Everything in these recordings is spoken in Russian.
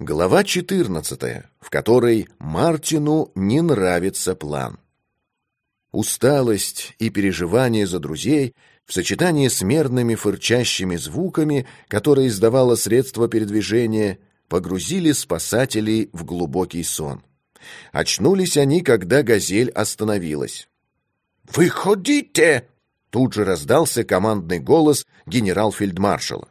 Глава 14, в которой Мартину не нравится план. Усталость и переживания за друзей в сочетании с мерными фырчащими звуками, которые издавало средство передвижения, погрузили спасателей в глубокий сон. Очнулись они, когда «Газель» остановилась. «Выходите!» Тут же раздался командный голос генерал-фельдмаршала.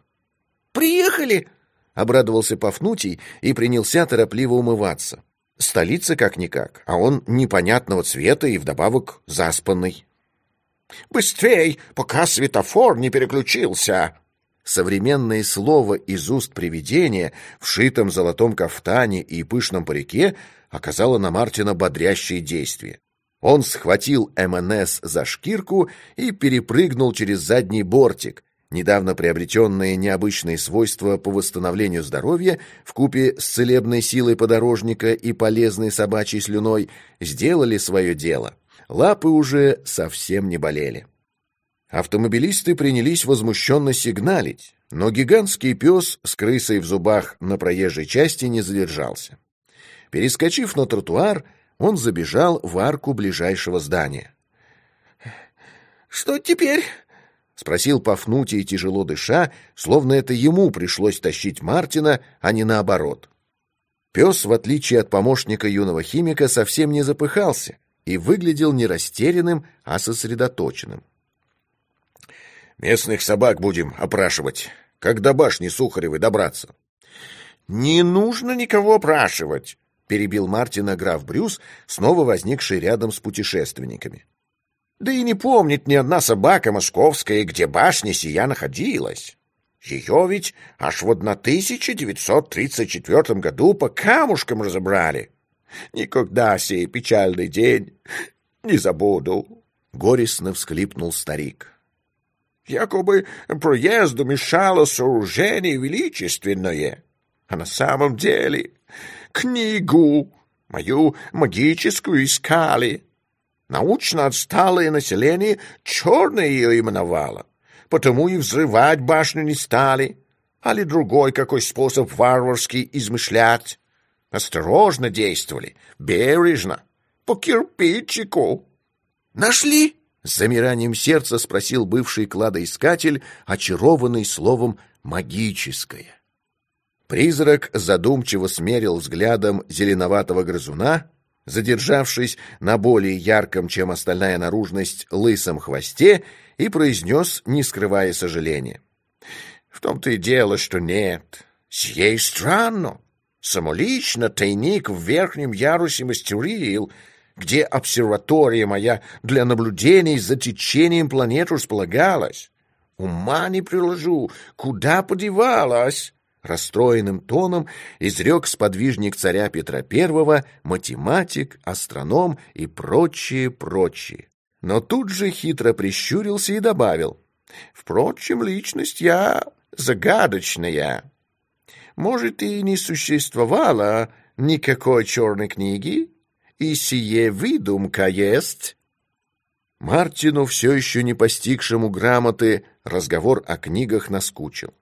«Приехали!» — обрадовался Пафнутий и принялся торопливо умываться. Столица как-никак, а он непонятного цвета и вдобавок заспанный. «Быстрей, пока светофор не переключился!» Современное слово из уст привидения в шитом золотом кафтане и пышном парике оказало на Мартина бодрящее действие. Он схватил МНС за шкирку и перепрыгнул через задний бортик, недавно приобретенные необычные свойства по восстановлению здоровья в купе с целебной силой подорожника и полезной собачьей слюной сделали свое дело. Лапы уже совсем не болели. Автомобилисты принялись возмущенно сигналить, но гигантский пес с крысой в зубах на проезжей части не задержался. Перескочив на тротуар, он забежал в арку ближайшего здания. «Что теперь?» — спросил Пафнутий, тяжело дыша, словно это ему пришлось тащить Мартина, а не наоборот. Пес, в отличие от помощника юного химика, совсем не запыхался и выглядел не растерянным, а сосредоточенным. «Местных собак будем опрашивать, как до башни Сухаревой добраться». «Не нужно никого опрашивать», — перебил Мартина граф Брюс, снова возникший рядом с путешественниками. Да и не помнит ни одна собака московская, где башня сия находилась. Ее ведь аж в 1934 году по камушкам разобрали. Никогда сей печальный день не забуду. Горестно всхлипнул старик. Якобы проезду мешало сооружение величественное, а на самом деле книгу мою магическую искали. Научно отсталое население черное ее именовало, потому и взрывать башню не стали, а ли другой какой способ варварский измышлять. Осторожно действовали, бережно, по кирпичику. «Нашли?» — с замиранием сердца спросил бывший кладоискатель, очарованный словом «магическое». Призрак задумчиво смерил взглядом зеленоватого грызуна, задержавшись на более ярком, чем остальная наружность, лысом хвосте, и произнес, не скрывая сожаления. «В том-то и дело, что нет. Сей странно. Самолично тайник в верхнем ярусе мастерил, где обсерватория моя для наблюдений за течением планет располагалась. Ума не приложу, куда подевалась?» Расстроенным тоном изрек сподвижник царя Петра I, математик, астроном и прочие, прочие. Но тут же хитро прищурился и добавил. «Впрочем, личность я загадочная. Может, и не существовало никакой черной книги, и сие выдумка есть». Мартину, все еще не постигшему грамоты, разговор о книгах наскучил.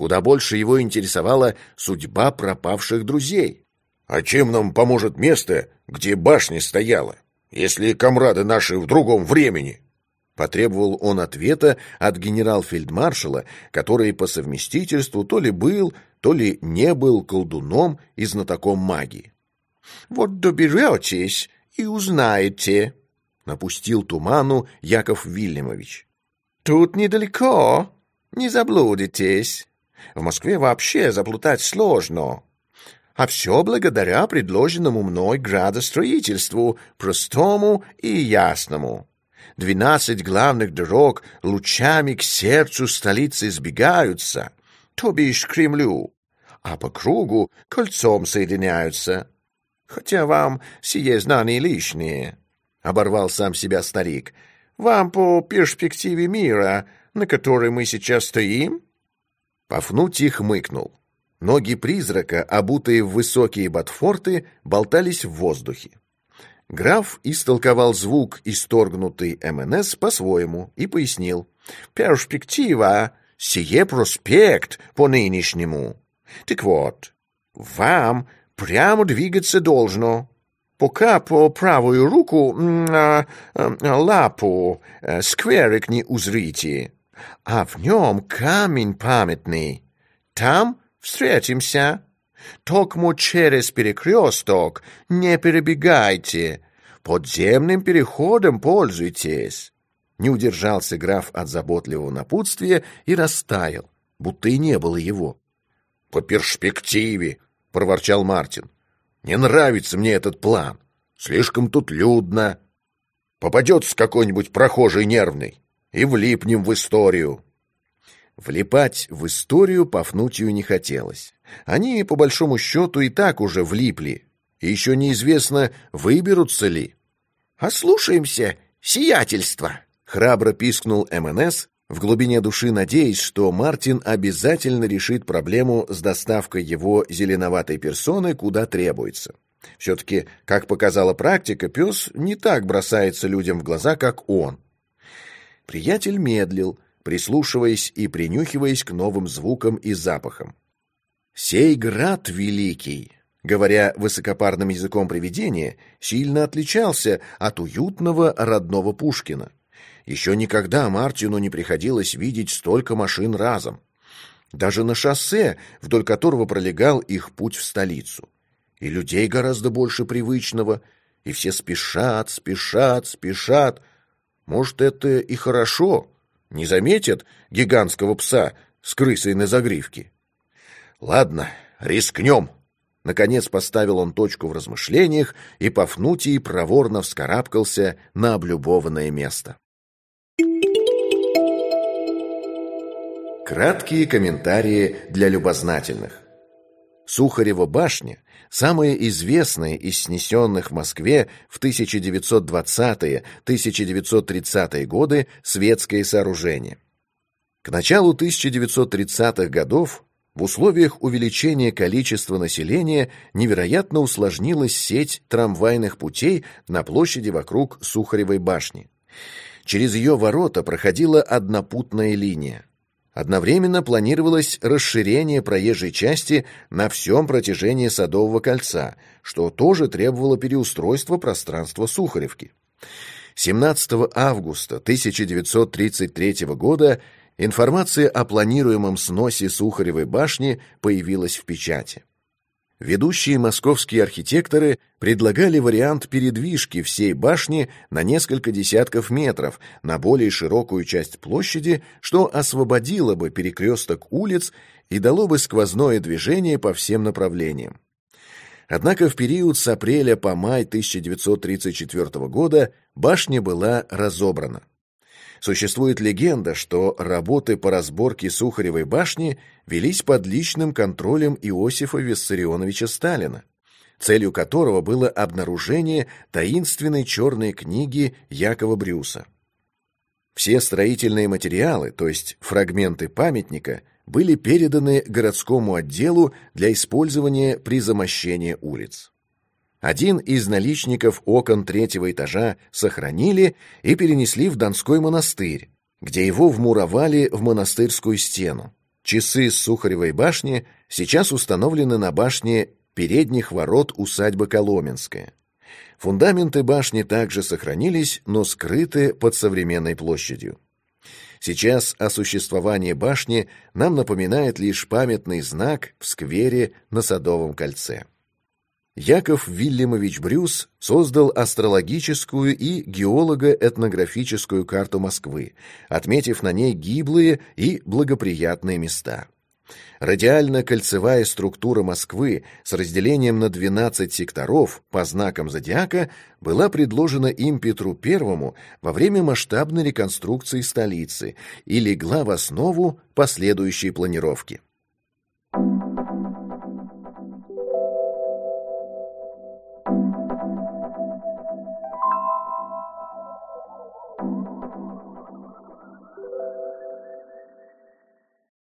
Куда больше его интересовала судьба пропавших друзей. «А чем нам поможет место, где башня стояла, если комрады наши в другом времени?» Потребовал он ответа от генерал-фельдмаршала, который по совместительству то ли был, то ли не был колдуном и знатоком магии. «Вот доберетесь и узнаете», — напустил туману Яков Вильямович. «Тут недалеко, не заблудитесь». В Москве вообще заплутать сложно. А все благодаря предложенному мной градостроительству, простому и ясному. Двенадцать главных дорог лучами к сердцу столицы сбегаются, то бишь к Кремлю, а по кругу кольцом соединяются. Хотя вам сие знание лишнее, — оборвал сам себя старик. Вам по перспективе мира, на которой мы сейчас стоим, Пафнутий хмыкнул. Ноги призрака, обутые в высокие ботфорты, болтались в воздухе. Граф истолковал звук, исторгнутый МНС, по-своему и пояснил. «Перспектива, сие проспект по нынешнему. Так вот, Вам прямо двигаться должно. Пока по правую руку а, а, лапу а, скверик не узрите, нем камень памятный. Там встретимся. Токмо через перекресток не перебегайте, подземным переходом пользуйтесь. Не удержался граф от заботливого напутствия и растаял, будто и не было его. — По перспективе, — проворчал Мартин. Не нравится мне этот план. Слишком тут людно. Попадется какой-нибудь прохожий нервный, и влипнем в историю. Влипать в историю Пафнутию не хотелось. Они, по большому счету, и так уже влипли. Еще неизвестно, выберутся ли. «Ослушаемся, сиятельство!» — храбро пискнул МНС, в глубине души надеясь, что Мартин обязательно решит проблему с доставкой его зеленоватой персоны куда требуется. Все-таки, как показала практика, пес не так бросается людям в глаза, как он. Приятель медлил, прислушиваясь и принюхиваясь к новым звукам и запахам. «Сей град великий», говоря высокопарным языком привидения, сильно отличался от уютного родного Пушкина. Еще никогда Мартину не приходилось видеть столько машин разом. Даже на шоссе, вдоль которого пролегал их путь в столицу. И людей гораздо больше привычного, и все спешат, спешат, спешат. Может, это и хорошо. Не заметят гигантского пса с крысой на загривке. Ладно, рискнем. Наконец поставил он точку в размышлениях, и Пафнутий проворно вскарабкался на облюбованное место. Краткие комментарии для любознательных. Сухарева башня – самая известная из снесенных в Москве в 1920-1930-е годы светское сооружение. К началу 1930-х годов в условиях увеличения количества населения невероятно усложнилась сеть трамвайных путей на площади вокруг Сухаревой башни. Через ее ворота проходила однопутная линия. Одновременно планировалось расширение проезжей части на всем протяжении Садового кольца, что тоже требовало переустройства пространства Сухаревки. 17 августа 1933 года информация о планируемом сносе Сухаревой башни появилась в печати. Ведущие московские архитекторы предлагали вариант передвижки всей башни на несколько десятков метров на более широкую часть площади, что освободило бы перекресток улиц и дало бы сквозное движение по всем направлениям. Однако в период с апреля по май 1934 года башня была разобрана. Существует легенда, что работы по разборке Сухаревой башни велись под личным контролем Иосифа Виссарионовича Сталина, целью которого было обнаружение таинственной черной книги Якова Брюса. Все строительные материалы, то есть фрагменты памятника, были переданы городскому отделу для использования при замощении улиц. Один из наличников окон третьего этажа сохранили и перенесли в Донской монастырь, где его вмуровали в монастырскую стену. Часы с Сухаревой башни сейчас установлены на башне передних ворот усадьбы Коломенская. Фундаменты башни также сохранились, но скрыты под современной площадью. Сейчас о существовании башни нам напоминает лишь памятный знак в сквере на Садовом кольце. Яков Вильямович Брюс создал астрологическую и геолого-этнографическую карту Москвы, отметив на ней гиблые и благоприятные места. Радиально-кольцевая структура Москвы с разделением на 12 секторов по знакам зодиака была предложена им Петру I во время масштабной реконструкции столицы и легла в основу последующей планировки.